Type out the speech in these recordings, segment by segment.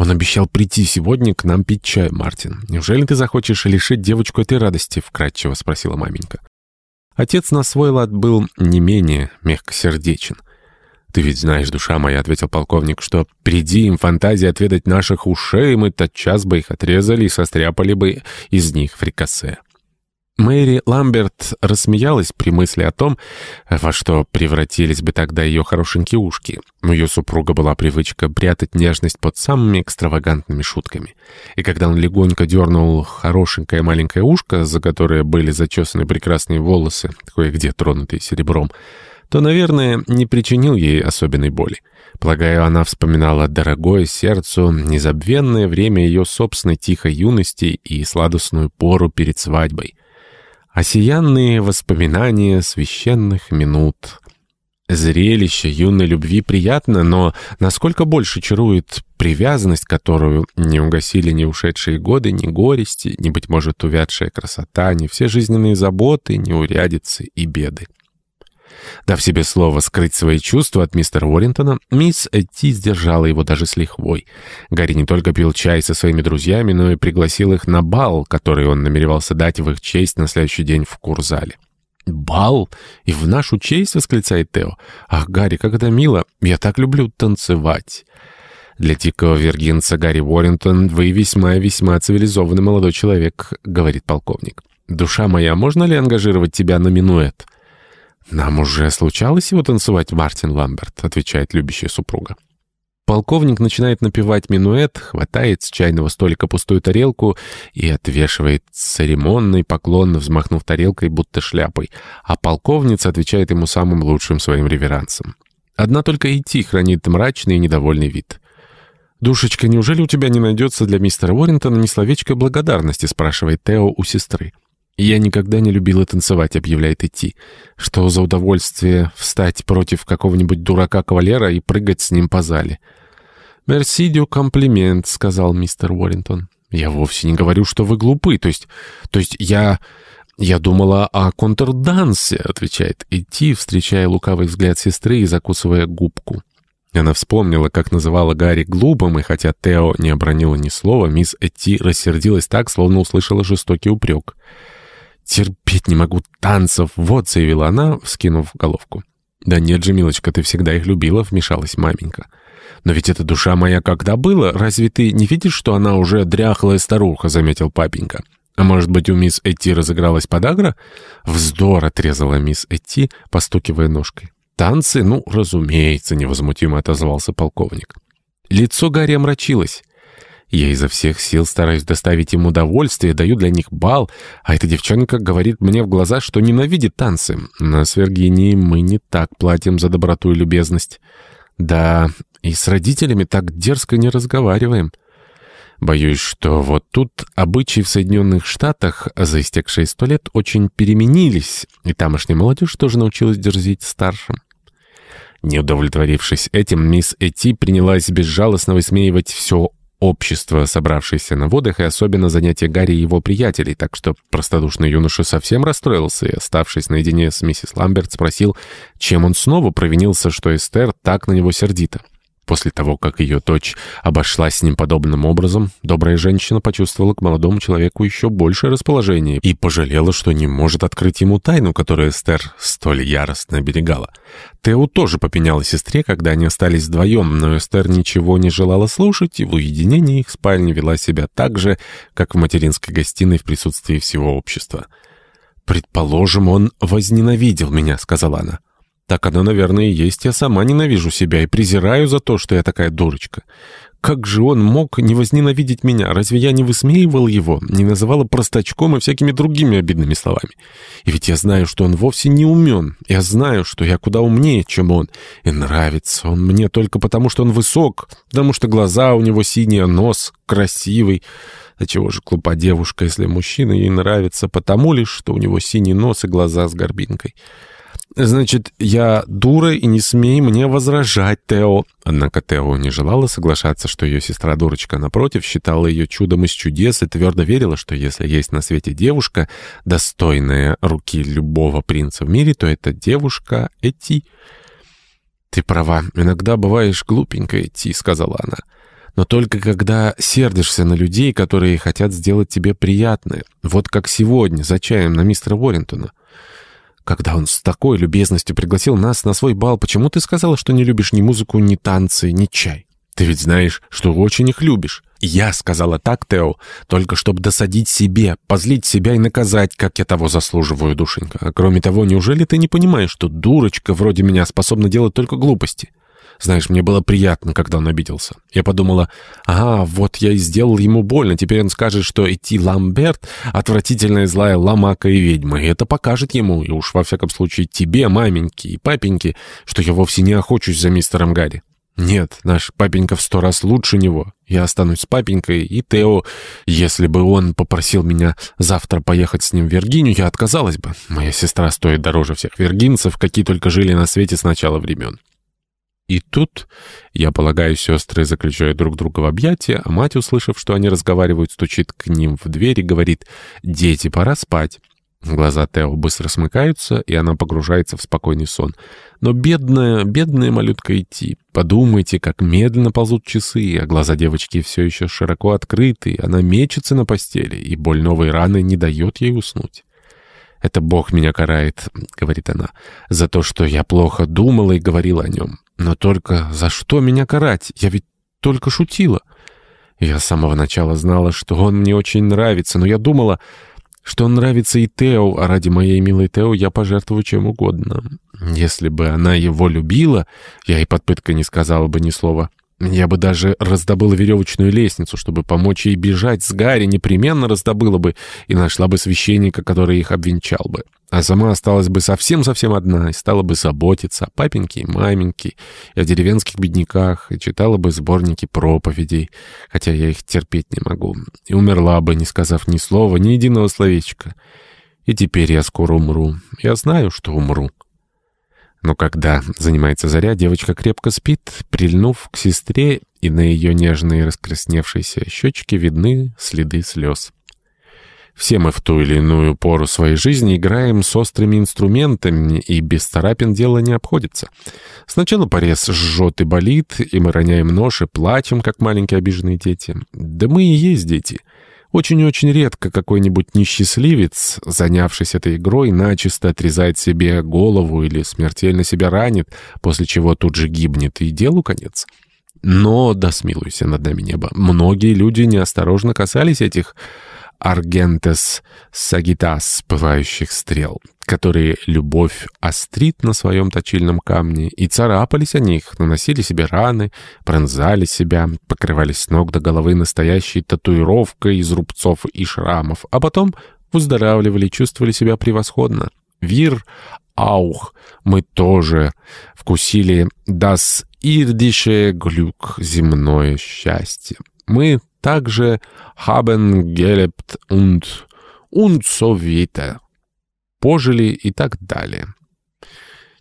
Он обещал прийти сегодня к нам пить чай, Мартин. Неужели ты захочешь лишить девочку этой радости?» — вкратчиво спросила маменька. Отец на свой лад был не менее мягкосердечен. «Ты ведь знаешь, душа моя», — ответил полковник, «что приди им фантазия отведать наших ушей, мы тотчас бы их отрезали и состряпали бы из них фрикасе». Мэри Ламберт рассмеялась при мысли о том, во что превратились бы тогда ее хорошенькие ушки. У ее супруга была привычка прятать нежность под самыми экстравагантными шутками. И когда он легонько дернул хорошенькое маленькое ушко, за которое были зачесаны прекрасные волосы, кое-где тронутые серебром, то, наверное, не причинил ей особенной боли. Полагаю, она вспоминала дорогое сердцу, незабвенное время ее собственной тихой юности и сладостную пору перед свадьбой осиянные воспоминания священных минут. Зрелище юной любви приятно, но насколько больше чарует привязанность, которую не угасили ни ушедшие годы, ни горести, ни, быть может, увядшая красота, ни все жизненные заботы, ни урядицы и беды. Дав себе слово скрыть свои чувства от мистера Уоррентона, мисс Эти сдержала его даже с лихвой. Гарри не только пил чай со своими друзьями, но и пригласил их на бал, который он намеревался дать в их честь на следующий день в Курзале. «Бал? И в нашу честь?» — восклицает Тео. «Ах, Гарри, как это мило! Я так люблю танцевать!» «Для дикого виргинца Гарри Уоррентон вы весьма-весьма цивилизованный молодой человек», — говорит полковник. «Душа моя, можно ли ангажировать тебя на минуэт?» «Нам уже случалось его танцевать, Мартин Ламберт», — отвечает любящая супруга. Полковник начинает напевать минуэт, хватает с чайного столика пустую тарелку и отвешивает церемонный поклон, взмахнув тарелкой, будто шляпой, а полковница отвечает ему самым лучшим своим реверансом. Одна только идти хранит мрачный и недовольный вид. «Душечка, неужели у тебя не найдется для мистера Уоррентона ни словечко благодарности?» — спрашивает Тео у сестры. «Я никогда не любила танцевать», — объявляет идти. «Что за удовольствие встать против какого-нибудь дурака-кавалера и прыгать с ним по зале?» «Мерси дю комплимент», — сказал мистер Уоррентон. «Я вовсе не говорю, что вы глупы. То есть... То есть я... Я думала о контрдансе», — отвечает Идти, встречая лукавый взгляд сестры и закусывая губку. Она вспомнила, как называла Гарри глупым, и хотя Тео не обронила ни слова, мисс Этти рассердилась так, словно услышала жестокий упрек. «Терпеть не могу танцев!» — вот, заявила она, вскинув головку. «Да нет же, милочка, ты всегда их любила», — вмешалась маменька. «Но ведь эта душа моя когда была? Разве ты не видишь, что она уже дряхлая старуха?» — заметил папенька. «А может быть, у мисс Эти разыгралась подагра?» «Вздор!» — отрезала мисс Эти, постукивая ножкой. «Танцы? Ну, разумеется!» — невозмутимо отозвался полковник. Лицо Гарри омрачилось. Я изо всех сил стараюсь доставить им удовольствие, даю для них бал, а эта девчонка говорит мне в глаза, что ненавидит танцы. На с Виргинией мы не так платим за доброту и любезность. Да, и с родителями так дерзко не разговариваем. Боюсь, что вот тут обычаи в Соединенных Штатах за истекшие сто лет очень переменились, и тамошняя молодежь тоже научилась дерзить старшим. Не удовлетворившись этим, мисс Эти принялась безжалостно высмеивать все общество, собравшееся на водах, и особенно занятия Гарри и его приятелей, так что простодушный юноша совсем расстроился и, оставшись наедине с миссис Ламберт, спросил, чем он снова провинился, что Эстер так на него сердита. После того, как ее дочь обошлась с ним подобным образом, добрая женщина почувствовала к молодому человеку еще большее расположение и пожалела, что не может открыть ему тайну, которую Эстер столь яростно оберегала. Тео тоже попеняла сестре, когда они остались вдвоем, но Эстер ничего не желала слушать, и в уединении их спальни вела себя так же, как в материнской гостиной в присутствии всего общества. «Предположим, он возненавидел меня», — сказала она. Так оно, наверное, и есть. Я сама ненавижу себя и презираю за то, что я такая дурочка. Как же он мог не возненавидеть меня? Разве я не высмеивал его, не называла простачком и всякими другими обидными словами? И ведь я знаю, что он вовсе не умен. Я знаю, что я куда умнее, чем он. И нравится он мне только потому, что он высок, потому что глаза у него синие, нос красивый. А чего же глупа девушка, если мужчина ей нравится потому лишь, что у него синий нос и глаза с горбинкой?» «Значит, я дура и не смей мне возражать, Тео». Однако Тео не желала соглашаться, что ее сестра-дурочка, напротив, считала ее чудом из чудес и твердо верила, что если есть на свете девушка, достойная руки любого принца в мире, то это девушка Эти. «Ты права, иногда бываешь глупенькой, Эти», — сказала она. Но только когда сердишься на людей, которые хотят сделать тебе приятное. Вот как сегодня, за чаем на мистера Уоррентона. Когда он с такой любезностью пригласил нас на свой бал, почему ты сказала, что не любишь ни музыку, ни танцы, ни чай? Ты ведь знаешь, что очень их любишь. Я сказала так, Тео, только чтобы досадить себе, позлить себя и наказать, как я того заслуживаю, душенька. А кроме того, неужели ты не понимаешь, что дурочка вроде меня способна делать только глупости? Знаешь, мне было приятно, когда он обиделся. Я подумала, ага, вот я и сделал ему больно, теперь он скажет, что идти Ламберт — отвратительная злая ломака и ведьма, и это покажет ему, и уж во всяком случае тебе, маменьке и папеньке, что я вовсе не охочусь за мистером Гарри. «Нет, наш папенька в сто раз лучше него. Я останусь с папенькой и Тео. Если бы он попросил меня завтра поехать с ним в Виргинию, я отказалась бы. Моя сестра стоит дороже всех виргинцев, какие только жили на свете с начала времен». И тут, я полагаю, сестры заключают друг друга в объятия, а мать, услышав, что они разговаривают, стучит к ним в дверь и говорит «Дети, пора спать». Глаза Тео быстро смыкаются, и она погружается в спокойный сон. Но бедная, бедная малютка идти. Подумайте, как медленно ползут часы, а глаза девочки все еще широко открыты. Она мечется на постели, и боль новой раны не дает ей уснуть. «Это Бог меня карает», — говорит она, — «за то, что я плохо думала и говорила о нем. Но только за что меня карать? Я ведь только шутила». Я с самого начала знала, что он мне очень нравится, но я думала что он нравится и Тео, а ради моей милой Тео я пожертвую чем угодно. Если бы она его любила, я и под пыткой не сказала бы ни слова. Я бы даже раздобыла веревочную лестницу, чтобы помочь ей бежать с Гарри, непременно раздобыла бы и нашла бы священника, который их обвенчал бы. А сама осталась бы совсем-совсем одна и стала бы заботиться о папеньке и маменьке, и о деревенских бедняках, и читала бы сборники проповедей, хотя я их терпеть не могу, и умерла бы, не сказав ни слова, ни единого словечка. И теперь я скоро умру. Я знаю, что умру. Но когда занимается заря, девочка крепко спит, прильнув к сестре, и на ее нежные раскрасневшиеся щечки видны следы слез. Все мы в ту или иную пору своей жизни играем с острыми инструментами, и без царапин дело не обходится. Сначала порез жжет и болит, и мы роняем нож и плачем, как маленькие обиженные дети. Да мы и есть дети. Очень-очень редко какой-нибудь несчастливец, занявшись этой игрой, начисто отрезает себе голову или смертельно себя ранит, после чего тут же гибнет, и делу конец. Но, да смилуйся над нами небо, многие люди неосторожно касались этих аргентес сагитас, пылающих стрел, которые любовь острит на своем точильном камне, и царапались о них, наносили себе раны, пронзали себя, покрывались с ног до головы настоящей татуировкой из рубцов и шрамов, а потом выздоравливали чувствовали себя превосходно. Вир аух, мы тоже вкусили das irdische Glück, земное счастье. Мы также haben gelebt und und so weiter. Пожили и так далее.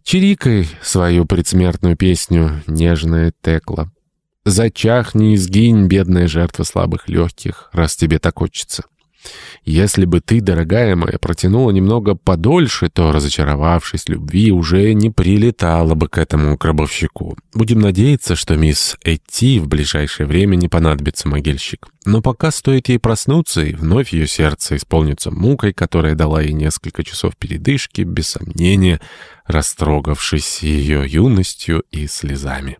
Чирикай свою предсмертную песню, нежная Текла. Зачахни и сгинь, бедная жертва слабых легких, раз тебе так хочется. Если бы ты, дорогая моя, протянула немного подольше, то, разочаровавшись любви, уже не прилетала бы к этому гробовщику. Будем надеяться, что мисс Эти в ближайшее время не понадобится могильщик. Но пока стоит ей проснуться, и вновь ее сердце исполнится мукой, которая дала ей несколько часов передышки, без сомнения, растрогавшись ее юностью и слезами.